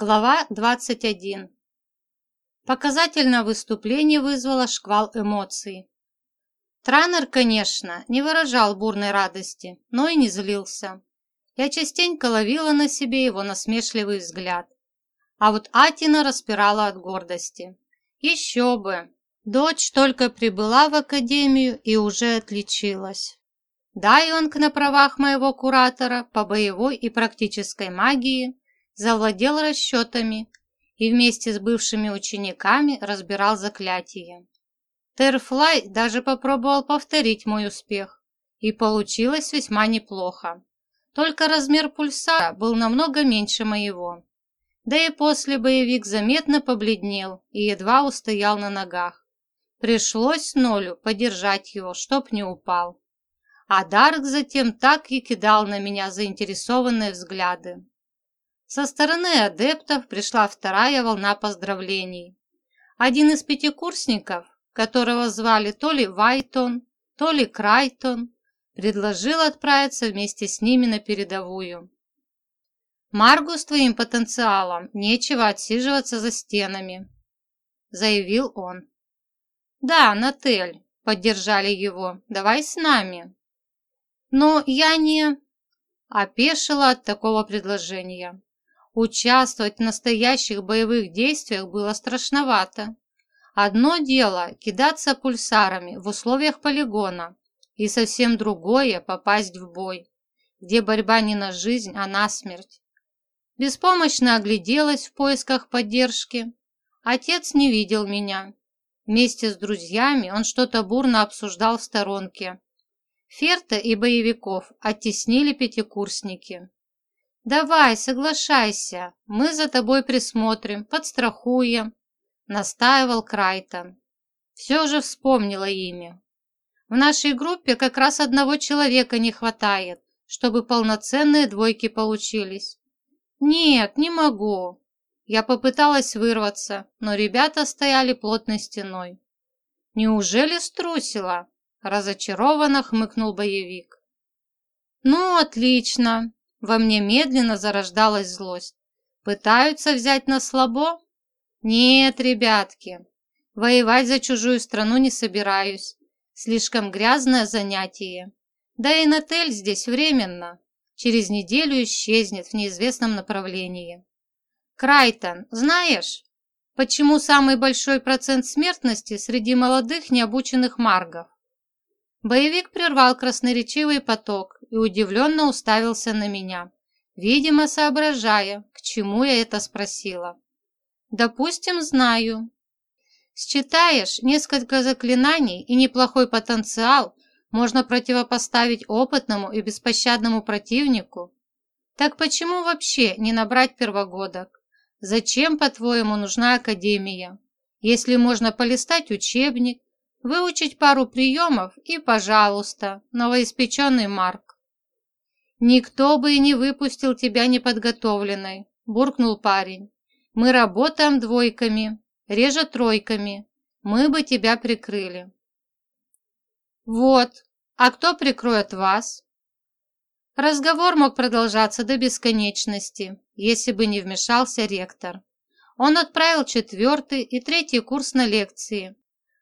Глава 21. Показательное выступление вызвало шквал эмоций. Транер, конечно, не выражал бурной радости, но и не злился. Я частенько ловила на себе его насмешливый взгляд. А вот Атина распирала от гордости. Еще бы! Дочь только прибыла в академию и уже отличилась. Да, и он на правах моего куратора по боевой и практической магии завладел расчетами и вместе с бывшими учениками разбирал заклятие. Терфлай даже попробовал повторить мой успех, и получилось весьма неплохо. Только размер пульсара был намного меньше моего. Да и после боевик заметно побледнел и едва устоял на ногах. Пришлось Нолю подержать его, чтоб не упал. А Дарк затем так и кидал на меня заинтересованные взгляды. Со стороны адептов пришла вторая волна поздравлений. Один из пятикурсников, которого звали то ли Вайтон, то ли Крайтон, предложил отправиться вместе с ними на передовую. «Маргу с твоим потенциалом нечего отсиживаться за стенами», – заявил он. «Да, Натель», – поддержали его, – «давай с нами». «Но я не...» – опешила от такого предложения. Участвовать в настоящих боевых действиях было страшновато. Одно дело – кидаться пульсарами в условиях полигона, и совсем другое – попасть в бой, где борьба не на жизнь, а на смерть. Беспомощно огляделась в поисках поддержки. Отец не видел меня. Вместе с друзьями он что-то бурно обсуждал в сторонке. Ферта и боевиков оттеснили пятикурсники. «Давай, соглашайся, мы за тобой присмотрим, подстрахуем», – настаивал Крайтон. Все же вспомнила имя. В нашей группе как раз одного человека не хватает, чтобы полноценные двойки получились. Нет, не могу. Я попыталась вырваться, но ребята стояли плотной стеной. Неужели струсила? Разочарованно хмыкнул боевик. Ну, отлично. Во мне медленно зарождалась злость. Пытаются взять на слабо? Нет, ребятки, воевать за чужую страну не собираюсь. Слишком грязное занятие. Да и Натель здесь временно. Через неделю исчезнет в неизвестном направлении. Крайтон, знаешь, почему самый большой процент смертности среди молодых необученных маргов? Боевик прервал красноречивый поток и удивленно уставился на меня, видимо, соображая, к чему я это спросила. «Допустим, знаю. Считаешь, несколько заклинаний и неплохой потенциал можно противопоставить опытному и беспощадному противнику? Так почему вообще не набрать первогодок? Зачем, по-твоему, нужна академия? Если можно полистать учебник, Выучить пару приемов и, пожалуйста, новоиспеченный Марк. «Никто бы и не выпустил тебя неподготовленной», – буркнул парень. «Мы работаем двойками, реже тройками. Мы бы тебя прикрыли». «Вот, а кто прикроет вас?» Разговор мог продолжаться до бесконечности, если бы не вмешался ректор. Он отправил четвертый и третий курс на лекции,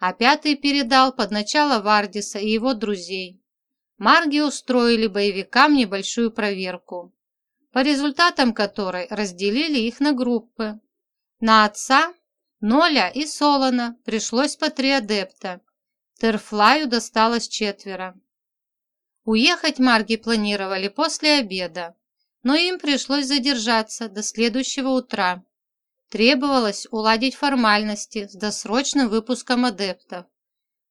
а пятый передал под начало Вардиса и его друзей. Марги устроили боевикам небольшую проверку, по результатам которой разделили их на группы. На отца, Ноля и Солона пришлось по три адепта. Терфлаю досталось четверо. Уехать Марги планировали после обеда, но им пришлось задержаться до следующего утра. Требовалось уладить формальности с досрочным выпуском адептов.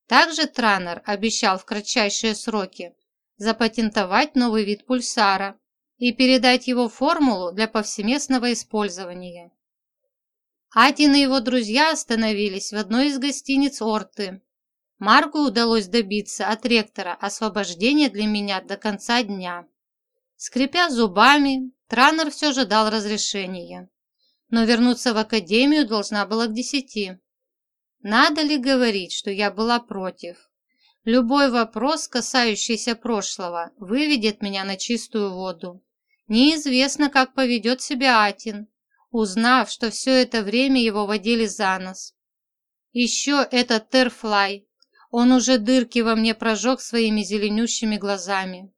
Также Транер обещал в кратчайшие сроки запатентовать новый вид пульсара и передать его формулу для повсеместного использования. Адин и его друзья остановились в одной из гостиниц Орты. Маргу удалось добиться от ректора освобождения для меня до конца дня. Скрипя зубами, Транер все же дал разрешение но вернуться в академию должна была к десяти. Надо ли говорить, что я была против? Любой вопрос, касающийся прошлого, выведет меня на чистую воду. Неизвестно, как поведет себя Атин. узнав, что все это время его водили за нос. Еще этот Терфлай. Он уже дырки во мне прожег своими зеленющими глазами.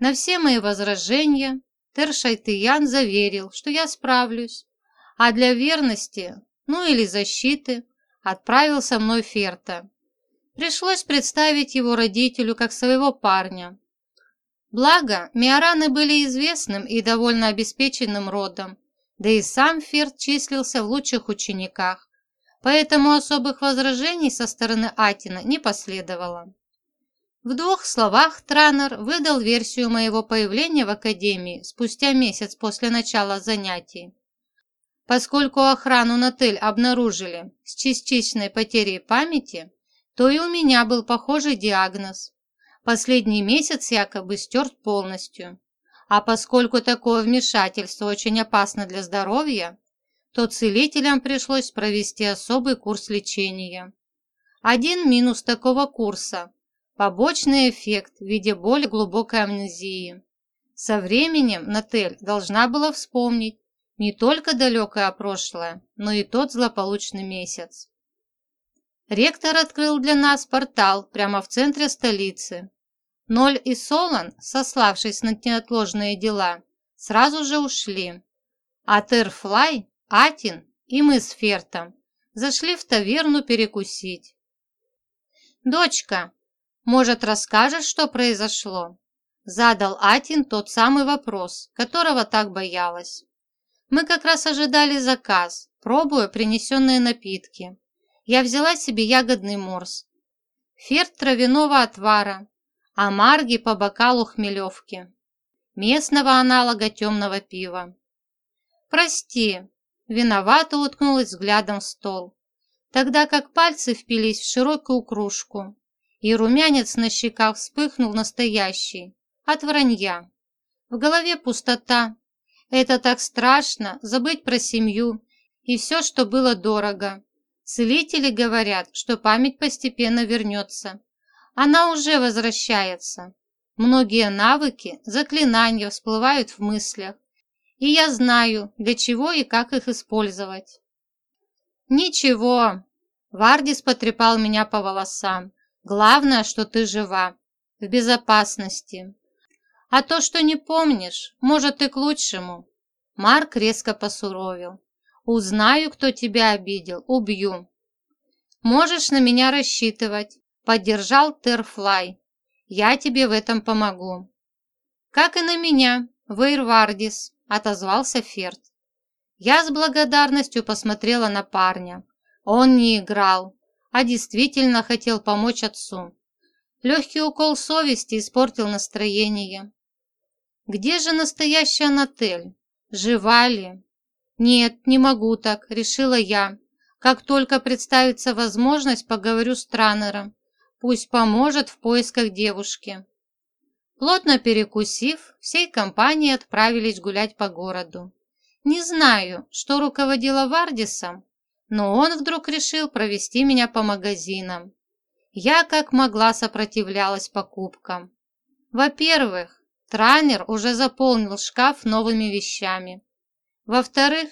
На все мои возражения Тершайтыян заверил, что я справлюсь, а для верности, ну или защиты, отправил со мной Ферта. Пришлось представить его родителю как своего парня. Благо, Миораны были известным и довольно обеспеченным родом, да и сам Ферт числился в лучших учениках, поэтому особых возражений со стороны Атина не последовало. В двух словах Транер выдал версию моего появления в Академии спустя месяц после начала занятий. Поскольку охрану на Тель обнаружили с частичной потерей памяти, то и у меня был похожий диагноз. Последний месяц якобы стерт полностью. А поскольку такое вмешательство очень опасно для здоровья, то целителям пришлось провести особый курс лечения. Один минус такого курса – побочный эффект в виде более глубокой амнезии. Со временем Натель должна была вспомнить не только далекое прошлое, но и тот злополучный месяц. Ректор открыл для нас портал прямо в центре столицы. Ноль и Солон, сославшись на неотложные дела, сразу же ушли. А Терфлай Атин и мы с Фертом зашли в таверну перекусить. «Дочка, может, расскажешь, что произошло?» Задал Атин тот самый вопрос, которого так боялась. Мы как раз ожидали заказ, пробуя принесенные напитки. Я взяла себе ягодный морс, ферт травяного отвара, а марги по бокалу хмелевки, местного аналога темного пива. «Прости, виновато уткнулась взглядом в стол, тогда как пальцы впились в широкую кружку, и румянец на щеках вспыхнул настоящий, от вранья. В голове пустота. Это так страшно, забыть про семью и все, что было дорого. Целители говорят, что память постепенно вернется. Она уже возвращается. Многие навыки, заклинания всплывают в мыслях, и я знаю, для чего и как их использовать. Ничего, Вардис потрепал меня по волосам. Главное, что ты жива, в безопасности. А то, что не помнишь, может и к лучшему. Марк резко посуровил. Узнаю, кто тебя обидел, убью. Можешь на меня рассчитывать, поддержал Терфлай. Я тебе в этом помогу. Как и на меня, Вейрвардис отозвался Ферд. Я с благодарностью посмотрела на парня. Он не играл, а действительно хотел помочь отцу. Легкий укол совести испортил настроение. Где же настоящая Натель? Жива ли? Нет, не могу так, решила я. Как только представится возможность, поговорю с Транером. Пусть поможет в поисках девушки. Плотно перекусив, всей компанией отправились гулять по городу. Не знаю, что руководило Вардисом, но он вдруг решил провести меня по магазинам. Я как могла сопротивлялась покупкам. Во-первых, Транер уже заполнил шкаф новыми вещами. Во-вторых,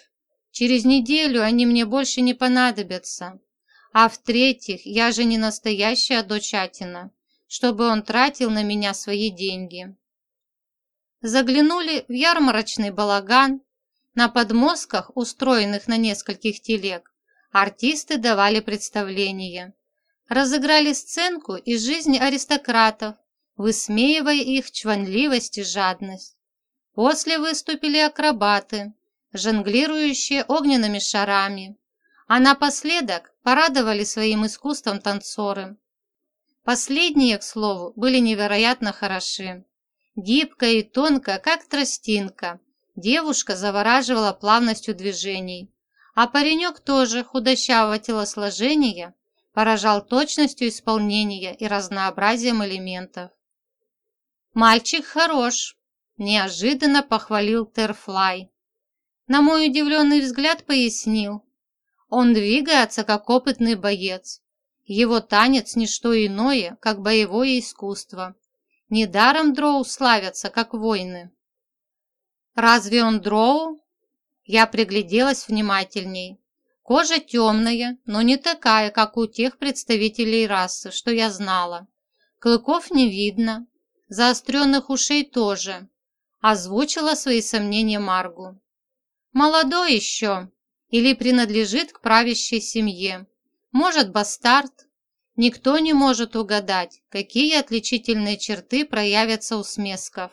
через неделю они мне больше не понадобятся. А в-третьих, я же не настоящая дочь Атина чтобы он тратил на меня свои деньги. Заглянули в ярмарочный балаган. На подмостках, устроенных на нескольких телег, артисты давали представление. Разыграли сценку из жизни аристократов, высмеивая их чванливость и жадность. После выступили акробаты, жонглирующие огненными шарами, а напоследок порадовали своим искусством танцоры. Последние, к слову, были невероятно хороши. Гибкая и тонкая, как тростинка, девушка завораживала плавностью движений, а паренек тоже худощавого телосложения поражал точностью исполнения и разнообразием элементов. «Мальчик хорош», – неожиданно похвалил Терфлай. На мой удивленный взгляд пояснил. Он двигается, как опытный боец, его танец – не что иное, как боевое искусство. Недаром дроу славятся, как воины. Разве он дроу? Я пригляделась внимательней. Кожа темная, но не такая, как у тех представителей расы, что я знала. Клыков не видно, заостренных ушей тоже. Озвучила свои сомнения Маргу. Молодой еще или принадлежит к правящей семье. Может, бастард. Никто не может угадать, какие отличительные черты проявятся у смесков.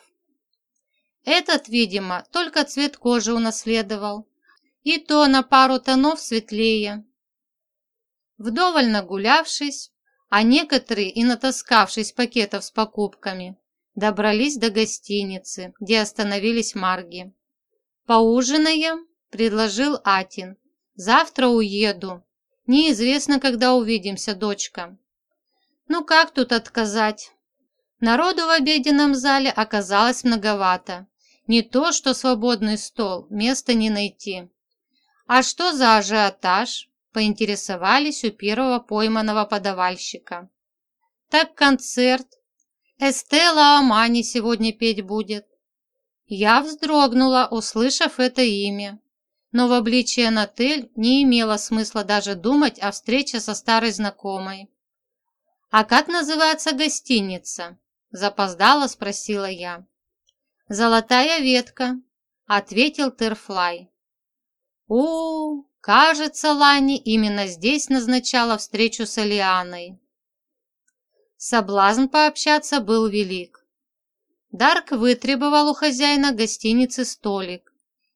Этот, видимо, только цвет кожи унаследовал, и то на пару тонов светлее. Вдоволь нагулявшись, а некоторые и натаскавшись пакетов с покупками, добрались до гостиницы, где остановились Марги. «Поужинаем?» – предложил Атин. «Завтра уеду. Неизвестно, когда увидимся, дочка». «Ну как тут отказать?» Народу в обеденном зале оказалось многовато. Не то, что свободный стол, места не найти. «А что за ажиотаж?» – поинтересовались у первого пойманного подавальщика. «Так концерт. Эстела Амани сегодня петь будет». Я вздрогнула, услышав это имя. Но в обличии Натель не имело смысла даже думать о встрече со старой знакомой. «А как называется гостиница?» – запоздала спросила я. «Золотая ветка», – ответил Терфлай. у, кажется, Лани именно здесь назначала встречу с Элианой. Соблазн пообщаться был велик. Дарк вытребовал у хозяина гостиницы столик.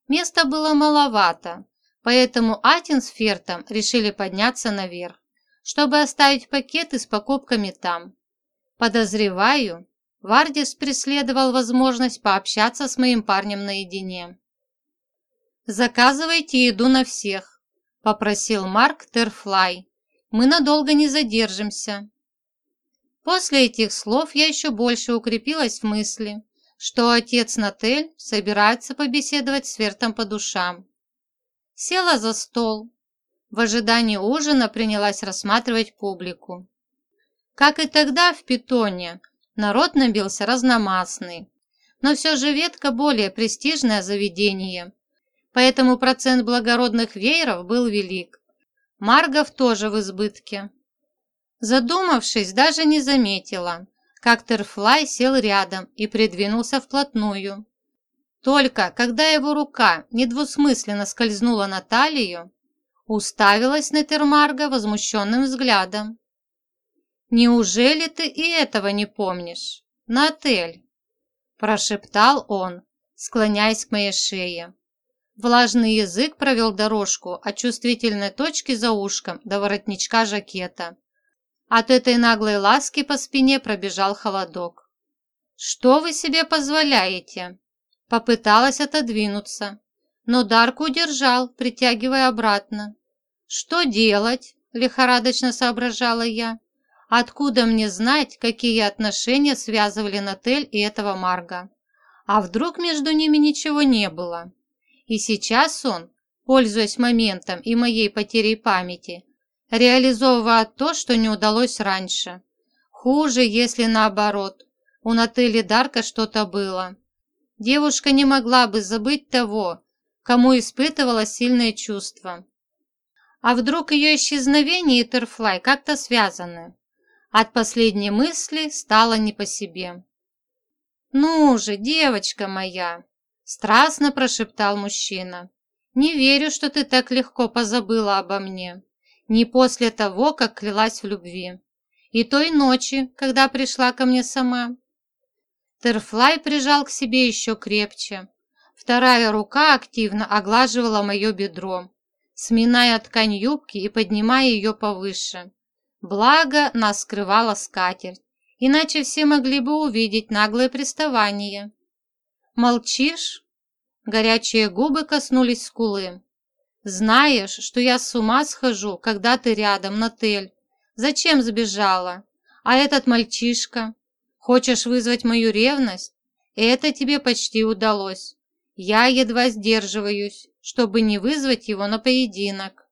Места было маловато, поэтому Атин с Фертом решили подняться наверх, чтобы оставить пакеты с покупками там. Подозреваю, Вардис преследовал возможность пообщаться с моим парнем наедине. «Заказывайте еду на всех», – попросил Марк Терфлай. «Мы надолго не задержимся». После этих слов я еще больше укрепилась в мысли, что отец Натель собирается побеседовать с Вертом по душам. Села за стол. В ожидании ужина принялась рассматривать публику. Как и тогда в Питоне, Народ набился разномастный. Но все же ветка более престижное заведение. Поэтому процент благородных вееров был велик. Маргов тоже в избытке. Задумавшись, даже не заметила, как Терфлай сел рядом и придвинулся вплотную. Только когда его рука недвусмысленно скользнула на талию, уставилась на Термарга возмущенным взглядом. «Неужели ты и этого не помнишь? На отель!» Прошептал он, склоняясь к моей шее. Влажный язык провел дорожку от чувствительной точки за ушком до воротничка жакета. От этой наглой ласки по спине пробежал холодок. «Что вы себе позволяете?» Попыталась отодвинуться, но Дарк удержал, притягивая обратно. «Что делать?» – лихорадочно соображала я. Откуда мне знать, какие отношения связывали Натель и этого Марга? А вдруг между ними ничего не было? И сейчас он, пользуясь моментом и моей потерей памяти, реализовывая то, что не удалось раньше. Хуже, если наоборот. У Нателли Дарка что-то было. Девушка не могла бы забыть того, кому испытывала сильные чувства. А вдруг ее исчезновение и Терфлай как-то связаны? От последней мысли стало не по себе. «Ну же, девочка моя!» – страстно прошептал мужчина. «Не верю, что ты так легко позабыла обо мне. Не после того, как клялась в любви. И той ночи, когда пришла ко мне сама». Терфлай прижал к себе еще крепче. Вторая рука активно оглаживала мое бедро, сминая ткань юбки и поднимая ее повыше. Благо, нас скрывала скатерть, иначе все могли бы увидеть наглое приставание. «Молчишь?» Горячие губы коснулись скулы. «Знаешь, что я с ума схожу, когда ты рядом, Натель. Зачем сбежала? А этот мальчишка? Хочешь вызвать мою ревность? Это тебе почти удалось. Я едва сдерживаюсь, чтобы не вызвать его на поединок».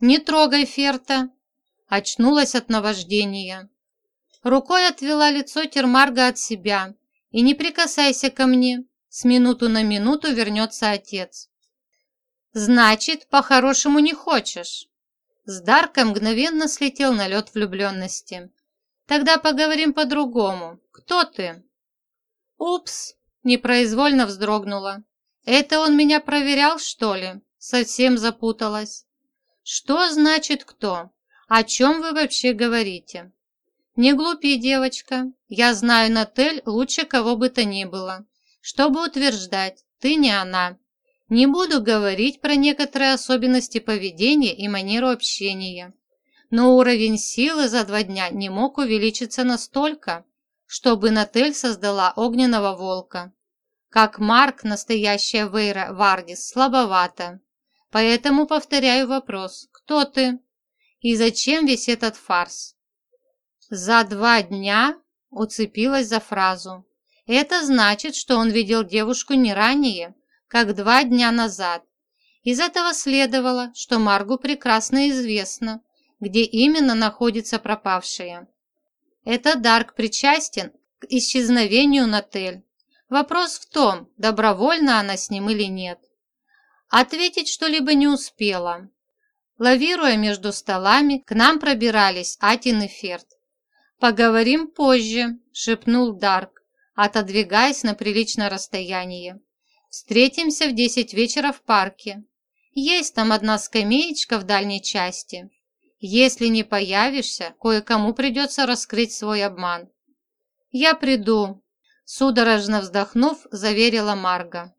«Не трогай Ферта!» очнулась от наваждения. Рукой отвела лицо Термарга от себя. «И не прикасайся ко мне, с минуту на минуту вернется отец». Значит, по-хорошему не хочешь. С Дарка мгновенно слетел налет влюбленности. Тогда поговорим по-другому. Кто ты? Упс, непроизвольно вздрогнула. Это он меня проверял, что ли? Совсем запуталась. Что значит кто? О чем вы вообще говорите? Не глупи, девочка. Я знаю Натель лучше кого бы то ни было. Чтобы утверждать, ты не она. Не буду говорить про некоторые особенности поведения и манеру общения. Но уровень силы за два дня не мог увеличиться настолько, чтобы Натель создала огненного волка. Как Марк, настоящая Вейра Вардис, слабовато. Поэтому повторяю вопрос. Кто ты? И зачем весь этот фарс? За два дня уцепилась за фразу. Это значит, что он видел девушку не ранее, как два дня назад. Из этого следовало, что Маргу прекрасно известно, где именно находится пропавшая. Это Дарк причастен к исчезновению Натель. Вопрос в том, добровольно она с ним или нет. Ответить что-либо не успела. Лавируя между столами, к нам пробирались Атин и Ферд. «Поговорим позже», – шепнул Дарк, отодвигаясь на приличное расстояние. Встретимся в десять вечера в парке. Есть там одна скамеечка в дальней части. Если не появишься, кое-кому придется раскрыть свой обман. Я приду, судорожно вздохнув, заверила Марга.